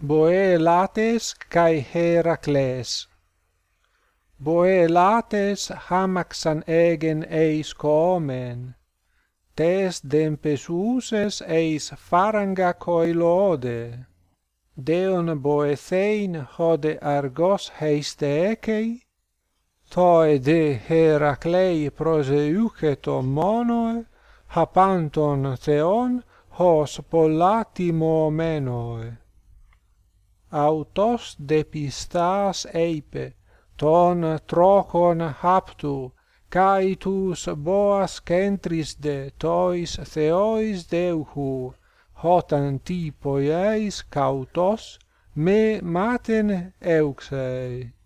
Boelates kai Herakles Boelates hamaxan egen eis komen tes dempesuses eis faranga koilode deon boethein hode argos heiste heistekei toe de heraklei proseucheto monoe hapanton theon hos pollatimo menoe autos depistas eipe, ton trocon haptu, cae tus boas centrisde tois theois deuhu, hotan ti poieis cautos, me maten euxei.